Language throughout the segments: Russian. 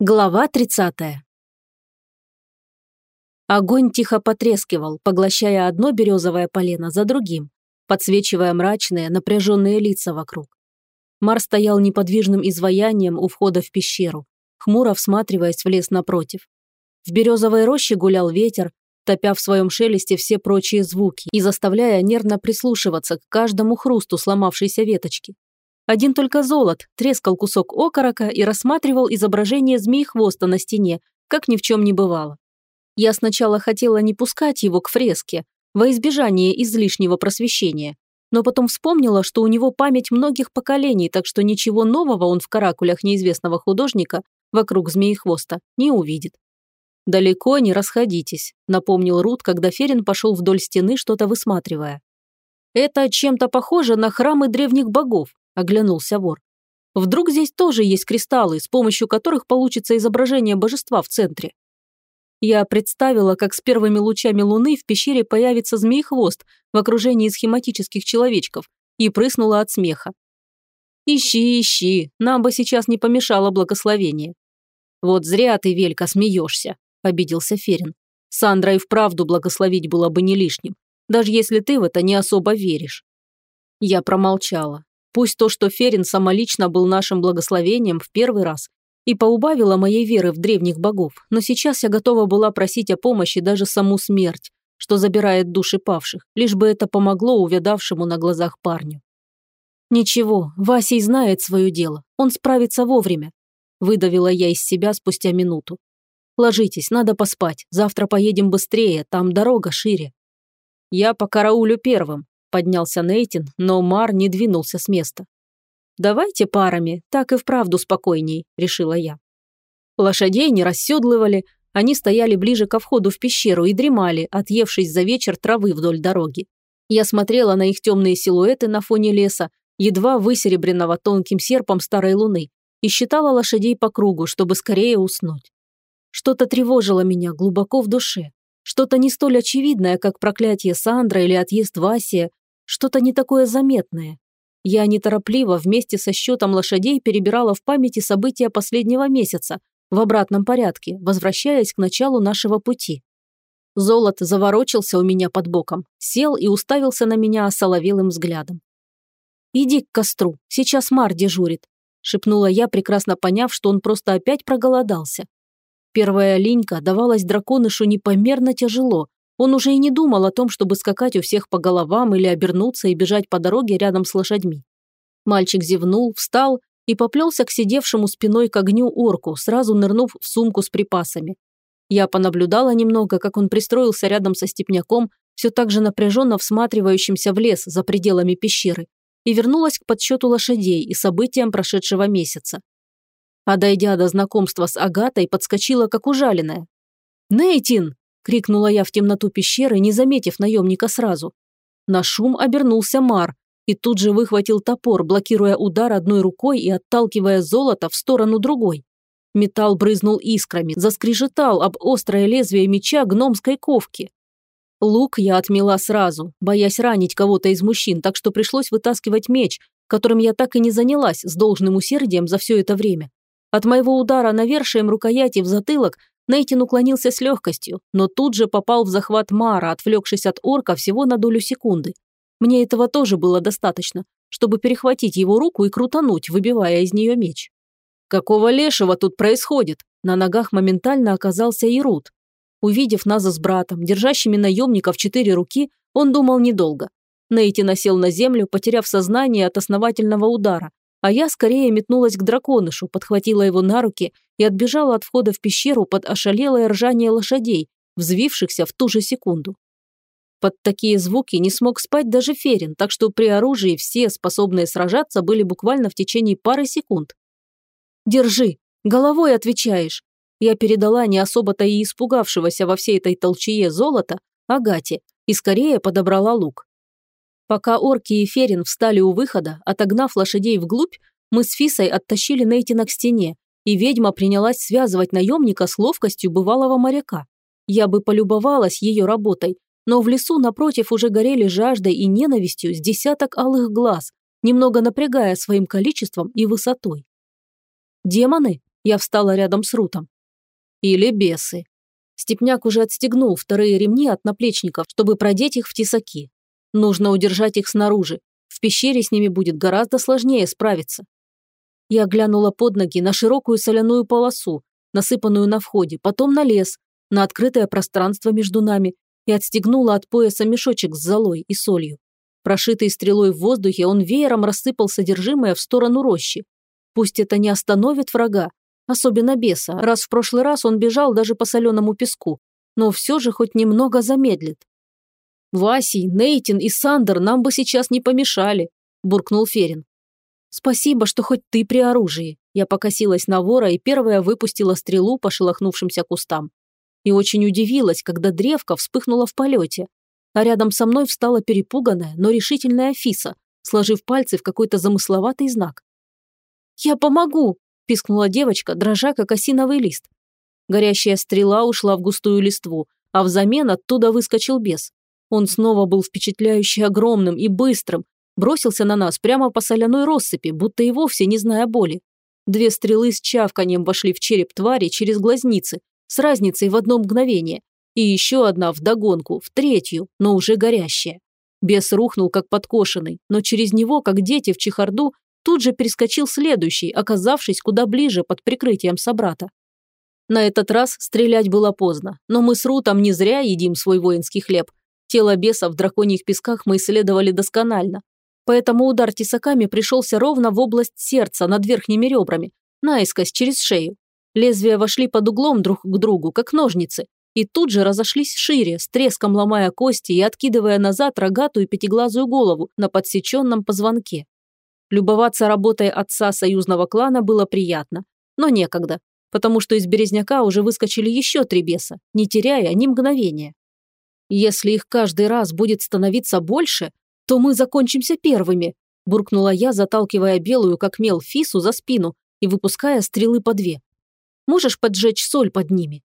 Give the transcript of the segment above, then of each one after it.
Глава 30. Огонь тихо потрескивал, поглощая одно березовое полено за другим, подсвечивая мрачные, напряженные лица вокруг. Мар стоял неподвижным изваянием у входа в пещеру, хмуро всматриваясь в лес напротив. В березовой роще гулял ветер, топя в своем шелесте все прочие звуки и заставляя нервно прислушиваться к каждому хрусту сломавшейся веточки. Один только золот трескал кусок окорока и рассматривал изображение змеи-хвоста на стене, как ни в чем не бывало. Я сначала хотела не пускать его к фреске, во избежание излишнего просвещения, но потом вспомнила, что у него память многих поколений, так что ничего нового он в каракулях неизвестного художника вокруг змеи-хвоста не увидит. «Далеко не расходитесь», – напомнил Рут, когда Ферин пошел вдоль стены, что-то высматривая. «Это чем-то похоже на храмы древних богов, – оглянулся вор. «Вдруг здесь тоже есть кристаллы, с помощью которых получится изображение божества в центре?» Я представила, как с первыми лучами луны в пещере появится змей-хвост в окружении схематических человечков и прыснула от смеха. «Ищи, ищи, нам бы сейчас не помешало благословение». «Вот зря ты, Велька, смеешься», – обиделся Ферин. «Сандра и вправду благословить было бы не лишним, даже если ты в это не особо веришь». Я промолчала. Пусть то, что Ферин самолично был нашим благословением в первый раз, и поубавило моей веры в древних богов, но сейчас я готова была просить о помощи даже саму смерть, что забирает души павших, лишь бы это помогло увядавшему на глазах парню. «Ничего, Васей знает свое дело, он справится вовремя», выдавила я из себя спустя минуту. «Ложитесь, надо поспать, завтра поедем быстрее, там дорога шире». «Я по караулю первым», поднялся Нейтин, но Мар не двинулся с места. «Давайте парами, так и вправду спокойней», – решила я. Лошадей не расседлывали, они стояли ближе ко входу в пещеру и дремали, отъевшись за вечер травы вдоль дороги. Я смотрела на их темные силуэты на фоне леса, едва высеребренного тонким серпом старой луны, и считала лошадей по кругу, чтобы скорее уснуть. Что-то тревожило меня глубоко в душе. Что-то не столь очевидное, как проклятие Сандра или отъезд Васия, что-то не такое заметное. Я неторопливо вместе со счетом лошадей перебирала в памяти события последнего месяца в обратном порядке, возвращаясь к началу нашего пути. Золот заворочился у меня под боком, сел и уставился на меня осоловелым взглядом. «Иди к костру, сейчас Мар дежурит», – шепнула я, прекрасно поняв, что он просто опять проголодался. Первая линька давалась драконышу непомерно тяжело, он уже и не думал о том, чтобы скакать у всех по головам или обернуться и бежать по дороге рядом с лошадьми. Мальчик зевнул, встал и поплелся к сидевшему спиной к огню орку, сразу нырнув в сумку с припасами. Я понаблюдала немного, как он пристроился рядом со степняком, все так же напряженно всматривающимся в лес за пределами пещеры, и вернулась к подсчету лошадей и событиям прошедшего месяца. А дойдя до знакомства с Агатой, подскочила как ужаленная. «Нейтин!» – крикнула я в темноту пещеры, не заметив наемника сразу. На шум обернулся Мар и тут же выхватил топор, блокируя удар одной рукой и отталкивая золото в сторону другой. Металл брызнул искрами, заскрежетал об острое лезвие меча гномской ковки. Лук я отмела сразу, боясь ранить кого-то из мужчин, так что пришлось вытаскивать меч, которым я так и не занялась с должным усердием за все это время. От моего удара навершием рукояти в затылок Нейтин уклонился с легкостью, но тут же попал в захват Мара, отвлекшись от орка всего на долю секунды. Мне этого тоже было достаточно, чтобы перехватить его руку и крутануть, выбивая из нее меч. «Какого лешего тут происходит?» На ногах моментально оказался и Рут. Увидев нас с братом, держащими наемников четыре руки, он думал недолго. Нейти насел на землю, потеряв сознание от основательного удара, а я скорее метнулась к драконышу, подхватила его на руки и отбежала от входа в пещеру под ошалелое ржание лошадей, взвившихся в ту же секунду. Под такие звуки не смог спать даже Ферин, так что при оружии все, способные сражаться, были буквально в течение пары секунд. «Держи, головой отвечаешь!» Я передала не особо-то и испугавшегося во всей этой толчее золота Агате и скорее подобрала лук. Пока орки и Ферин встали у выхода, отогнав лошадей вглубь, мы с Фисой оттащили Нейтина к стене, и ведьма принялась связывать наемника с ловкостью бывалого моряка. Я бы полюбовалась ее работой, но в лесу напротив уже горели жаждой и ненавистью с десяток алых глаз, немного напрягая своим количеством и высотой. «Демоны?» Я встала рядом с Рутом. Или бесы. Степняк уже отстегнул вторые ремни от наплечников, чтобы продеть их в тесаки. Нужно удержать их снаружи. В пещере с ними будет гораздо сложнее справиться. Я глянула под ноги на широкую соляную полосу, насыпанную на входе, потом на лес, на открытое пространство между нами и отстегнула от пояса мешочек с золой и солью. Прошитый стрелой в воздухе, он веером рассыпал содержимое в сторону рощи. Пусть это не остановит врага, особенно беса, раз в прошлый раз он бежал даже по соленому песку, но все же хоть немного замедлит. «Васий, Нейтин и Сандер нам бы сейчас не помешали», – буркнул Ферин. «Спасибо, что хоть ты при оружии». Я покосилась на вора и первая выпустила стрелу по шелохнувшимся кустам. И очень удивилась, когда древко вспыхнуло в полете. А рядом со мной встала перепуганная, но решительная Фиса, сложив пальцы в какой-то замысловатый знак. «Я помогу!» – пискнула девочка, дрожа, как осиновый лист. Горящая стрела ушла в густую листву, а взамен оттуда выскочил бес. Он снова был впечатляюще огромным и быстрым, бросился на нас прямо по соляной россыпи, будто и вовсе не зная боли. Две стрелы с чавканием вошли в череп твари через глазницы, с разницей в одно мгновение, и еще одна вдогонку, в третью, но уже горящая. Бес рухнул, как подкошенный, но через него, как дети в чехарду, тут же перескочил следующий, оказавшись куда ближе под прикрытием собрата. На этот раз стрелять было поздно, но мы с Рутом не зря едим свой воинский хлеб. Тело беса в драконьих песках мы исследовали досконально, Поэтому удар тесаками пришелся ровно в область сердца над верхними ребрами, наискось через шею. Лезвия вошли под углом друг к другу, как ножницы, и тут же разошлись шире, с треском ломая кости и откидывая назад рогатую пятиглазую голову на подсеченном позвонке. Любоваться работой отца союзного клана было приятно, но некогда, потому что из Березняка уже выскочили еще три беса, не теряя ни мгновения. Если их каждый раз будет становиться больше, то мы закончимся первыми», – буркнула я, заталкивая белую, как мел, фису за спину и выпуская стрелы по две. «Можешь поджечь соль под ними?»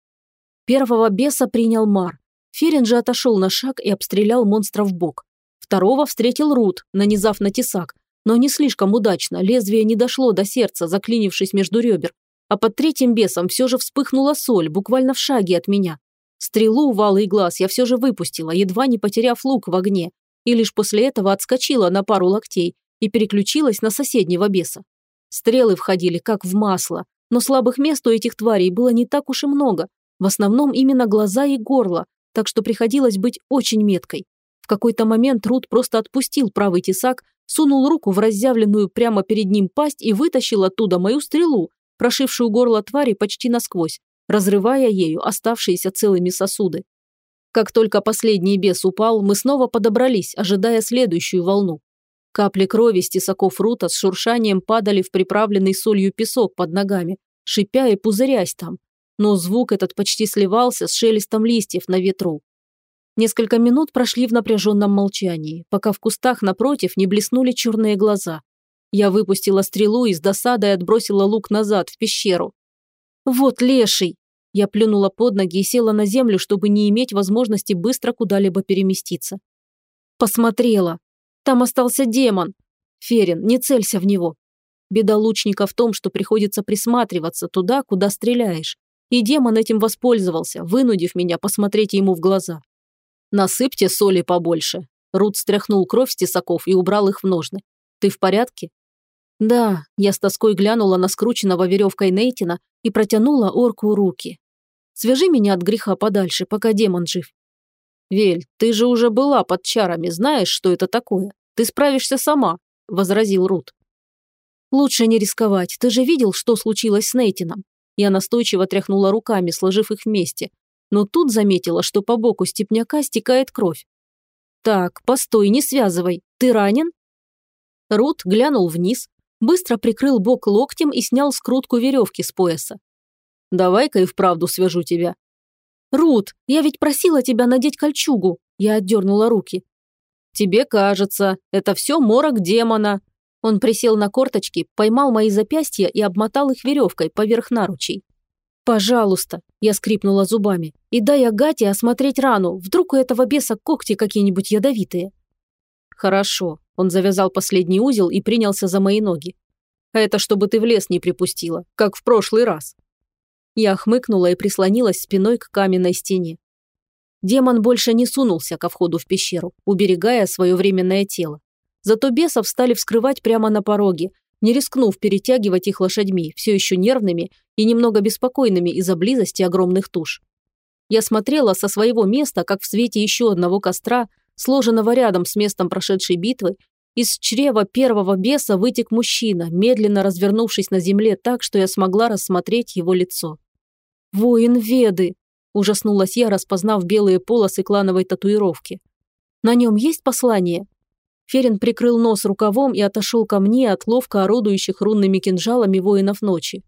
Первого беса принял Мар. Ферин же отошел на шаг и обстрелял монстра в бок. Второго встретил Рут, нанизав на тесак, но не слишком удачно, лезвие не дошло до сердца, заклинившись между ребер. А под третьим бесом все же вспыхнула соль, буквально в шаге от меня. Стрелу в алый глаз я все же выпустила, едва не потеряв лук в огне, и лишь после этого отскочила на пару локтей и переключилась на соседнего беса. Стрелы входили как в масло, но слабых мест у этих тварей было не так уж и много, в основном именно глаза и горло, так что приходилось быть очень меткой. В какой-то момент Рут просто отпустил правый тесак, сунул руку в разъявленную прямо перед ним пасть и вытащил оттуда мою стрелу, прошившую горло твари почти насквозь, разрывая ею оставшиеся целыми сосуды. Как только последний бес упал, мы снова подобрались, ожидая следующую волну. Капли крови с тесаков рута с шуршанием падали в приправленный солью песок под ногами, шипя и пузырясь там. Но звук этот почти сливался с шелестом листьев на ветру. Несколько минут прошли в напряженном молчании, пока в кустах напротив не блеснули черные глаза. Я выпустила стрелу и с досадой отбросила лук назад, в пещеру. «Вот леший!» Я плюнула под ноги и села на землю, чтобы не иметь возможности быстро куда-либо переместиться. Посмотрела. Там остался демон. Ферин, не целься в него. Беда лучника в том, что приходится присматриваться туда, куда стреляешь. И демон этим воспользовался, вынудив меня посмотреть ему в глаза. «Насыпьте соли побольше». Рут стряхнул кровь с тесаков и убрал их в ножны. «Ты в порядке?» «Да», я с тоской глянула на скрученного веревкой Нейтина и протянула орку руки. Свяжи меня от греха подальше, пока демон жив. Вель, ты же уже была под чарами, знаешь, что это такое. Ты справишься сама, возразил Рут. Лучше не рисковать, ты же видел, что случилось с Нейтином. Я настойчиво тряхнула руками, сложив их вместе, но тут заметила, что по боку степняка стекает кровь. «Так, постой, не связывай. Ты ранен?» Рут глянул вниз, быстро прикрыл бок локтем и снял скрутку веревки с пояса. Давай-ка и вправду свяжу тебя». «Рут, я ведь просила тебя надеть кольчугу!» Я отдернула руки. «Тебе кажется, это все морок демона». Он присел на корточки, поймал мои запястья и обмотал их веревкой поверх наручей. «Пожалуйста», – я скрипнула зубами, – «и дай Агате осмотреть рану, вдруг у этого беса когти какие-нибудь ядовитые». «Хорошо», – он завязал последний узел и принялся за мои ноги. А это чтобы ты в лес не припустила, как в прошлый раз». Я хмыкнула и прислонилась спиной к каменной стене. Демон больше не сунулся ко входу в пещеру, уберегая свое временное тело. Зато бесов стали вскрывать прямо на пороге, не рискнув перетягивать их лошадьми, все еще нервными и немного беспокойными из-за близости огромных туш. Я смотрела со своего места, как в свете еще одного костра, сложенного рядом с местом прошедшей битвы, из чрева первого беса вытек мужчина, медленно развернувшись на земле так, что я смогла рассмотреть его лицо. «Воин Веды!» – ужаснулась я, распознав белые полосы клановой татуировки. «На нем есть послание?» Ферин прикрыл нос рукавом и отошел ко мне от ловко орудующих рунными кинжалами воинов ночи.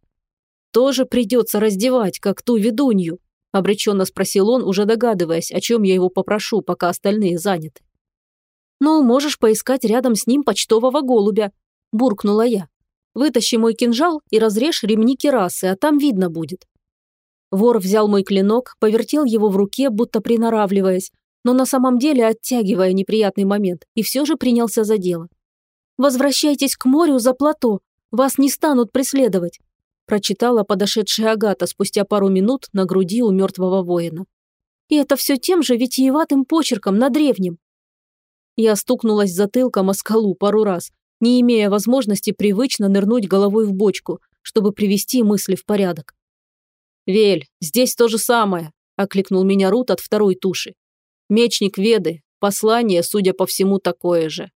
«Тоже придется раздевать, как ту ведунью?» – обреченно спросил он, уже догадываясь, о чем я его попрошу, пока остальные заняты. «Ну, можешь поискать рядом с ним почтового голубя», – буркнула я. «Вытащи мой кинжал и разрежь ремни керасы, а там видно будет». Вор взял мой клинок, повертел его в руке, будто приноравливаясь, но на самом деле оттягивая неприятный момент, и все же принялся за дело. «Возвращайтесь к морю за плато, вас не станут преследовать», прочитала подошедшая Агата спустя пару минут на груди у мертвого воина. «И это все тем же витиеватым почерком на древнем. Я стукнулась затылком о скалу пару раз, не имея возможности привычно нырнуть головой в бочку, чтобы привести мысли в порядок. «Вель, здесь то же самое», – окликнул меня Рут от второй туши. «Мечник Веды, послание, судя по всему, такое же».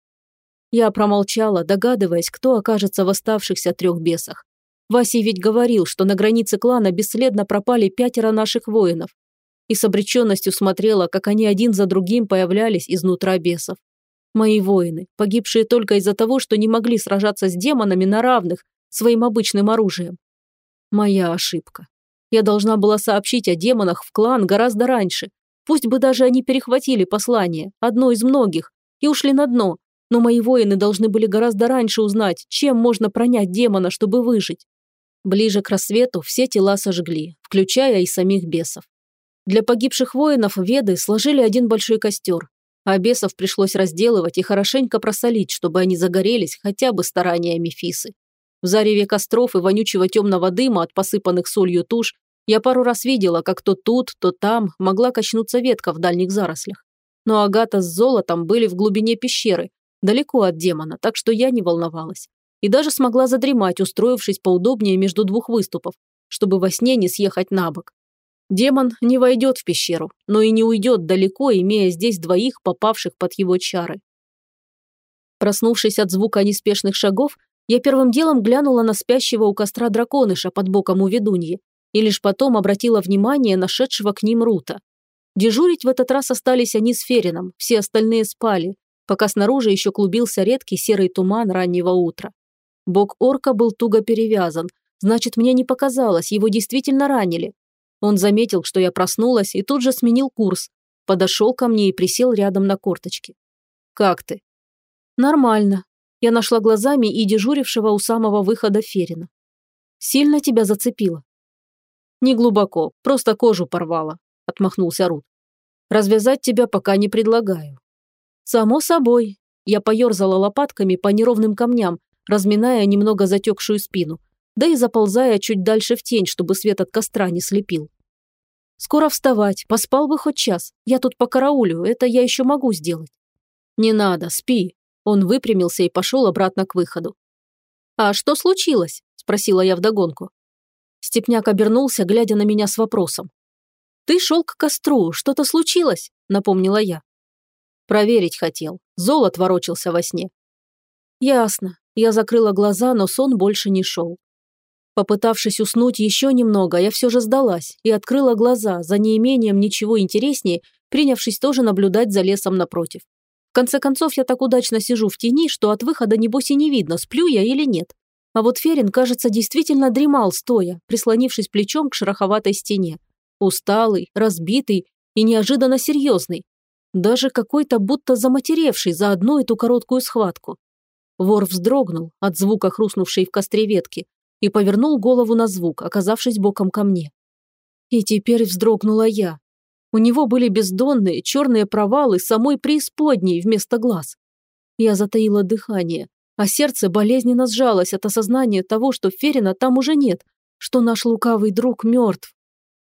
Я промолчала, догадываясь, кто окажется в оставшихся трех бесах. Васий ведь говорил, что на границе клана бесследно пропали пятеро наших воинов. И с обреченностью смотрела, как они один за другим появлялись изнутра бесов. Мои воины, погибшие только из-за того, что не могли сражаться с демонами на равных своим обычным оружием. Моя ошибка. Я должна была сообщить о демонах в клан гораздо раньше. Пусть бы даже они перехватили послание, одно из многих, и ушли на дно, но мои воины должны были гораздо раньше узнать, чем можно пронять демона, чтобы выжить. Ближе к рассвету все тела сожгли, включая и самих бесов. Для погибших воинов веды сложили один большой костер, а бесов пришлось разделывать и хорошенько просолить, чтобы они загорелись хотя бы стараниями Фисы. В зареве костров и вонючего темного дыма от посыпанных солью туш я пару раз видела, как то тут, то там могла качнуться ветка в дальних зарослях. Но Агата с золотом были в глубине пещеры, далеко от демона, так что я не волновалась. И даже смогла задремать, устроившись поудобнее между двух выступов, чтобы во сне не съехать на бок. Демон не войдет в пещеру, но и не уйдет далеко, имея здесь двоих, попавших под его чары. Проснувшись от звука неспешных шагов, я первым делом глянула на спящего у костра драконыша под боком у ведуньи и лишь потом обратила внимание нашедшего к ним Рута. Дежурить в этот раз остались они с Ферином, все остальные спали, пока снаружи еще клубился редкий серый туман раннего утра. Бок орка был туго перевязан, значит, мне не показалось, его действительно ранили. Он заметил, что я проснулась, и тут же сменил курс, подошел ко мне и присел рядом на корточки. «Как ты?» «Нормально», я нашла глазами и дежурившего у самого выхода Ферина. «Сильно тебя зацепило?» «Не глубоко, просто кожу порвало», – отмахнулся Рут. «Развязать тебя пока не предлагаю». «Само собой». Я поерзала лопатками по неровным камням, разминая немного затекшую спину, да и заползая чуть дальше в тень, чтобы свет от костра не слепил. «Скоро вставать, поспал бы хоть час. Я тут по караулю, это я еще могу сделать». «Не надо, спи», он выпрямился и пошел обратно к выходу. «А что случилось?» – спросила я вдогонку. Степняк обернулся, глядя на меня с вопросом. «Ты шел к костру, что-то случилось?» – напомнила я. Проверить хотел. Золот ворочался во сне. Ясно. Я закрыла глаза, но сон больше не шел. Попытавшись уснуть еще немного, я все же сдалась и открыла глаза, за неимением ничего интереснее, принявшись тоже наблюдать за лесом напротив. В конце концов, я так удачно сижу в тени, что от выхода небось и не видно, сплю я или нет. А вот Ферин, кажется, действительно дремал стоя, прислонившись плечом к шероховатой стене. Усталый, разбитый и неожиданно серьезный. Даже какой-то будто заматеревший за одну эту короткую схватку. Вор вздрогнул от звука хрустнувшей в костре ветки и повернул голову на звук, оказавшись боком ко мне. И теперь вздрогнула я, у него были бездонные черные провалы самой преисподней вместо глаз. Я затаила дыхание, А сердце болезненно сжалось от осознания того, что Ферина там уже нет, что наш лукавый друг мертв.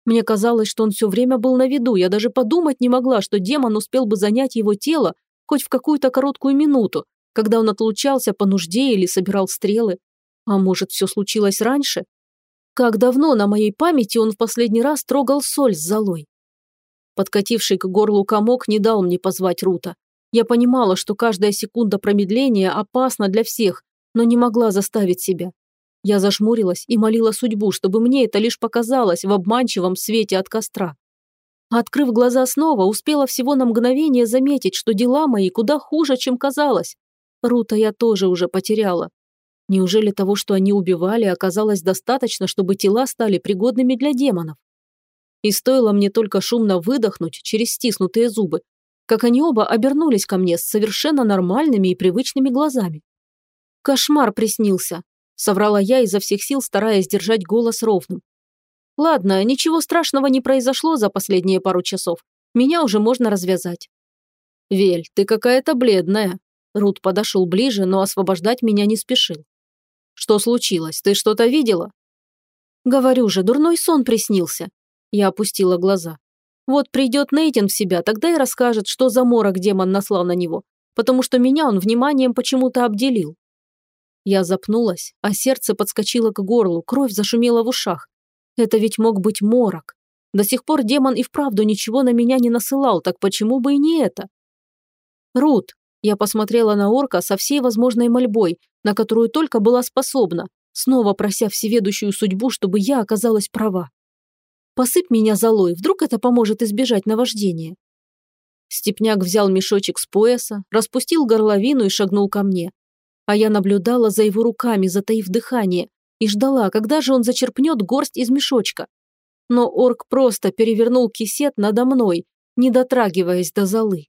Мне казалось, что он все время был на виду, я даже подумать не могла, что демон успел бы занять его тело хоть в какую-то короткую минуту, когда он отлучался по нужде или собирал стрелы. А может, все случилось раньше? Как давно на моей памяти он в последний раз трогал соль с золой? Подкативший к горлу комок не дал мне позвать Рута. Я понимала, что каждая секунда промедления опасна для всех, но не могла заставить себя. Я зажмурилась и молила судьбу, чтобы мне это лишь показалось в обманчивом свете от костра. Открыв глаза снова, успела всего на мгновение заметить, что дела мои куда хуже, чем казалось. Рута я тоже уже потеряла. Неужели того, что они убивали, оказалось достаточно, чтобы тела стали пригодными для демонов? И стоило мне только шумно выдохнуть через стиснутые зубы, как они оба обернулись ко мне с совершенно нормальными и привычными глазами. Кошмар приснился, Соврала я изо всех сил, стараясь держать голос ровным. Ладно, ничего страшного не произошло за последние пару часов. Меня уже можно развязать. Вель, ты какая-то бледная. Рут подошел ближе, но освобождать меня не спешил. Что случилось? Ты что-то видела? Говорю же, дурной сон приснился. Я опустила глаза. Вот придет Нейтин в себя, тогда и расскажет, что за морок демон наслал на него, потому что меня он вниманием почему-то обделил. Я запнулась, а сердце подскочило к горлу, кровь зашумела в ушах. Это ведь мог быть морок. До сих пор демон и вправду ничего на меня не насылал, так почему бы и не это? Рут, я посмотрела на орка со всей возможной мольбой, на которую только была способна, снова прося всеведущую судьбу, чтобы я оказалась права. Посыпь меня золой, вдруг это поможет избежать наваждения. Степняк взял мешочек с пояса, распустил горловину и шагнул ко мне а я наблюдала за его руками, затаив дыхание, и ждала, когда же он зачерпнет горсть из мешочка. Но орк просто перевернул кисет надо мной, не дотрагиваясь до золы.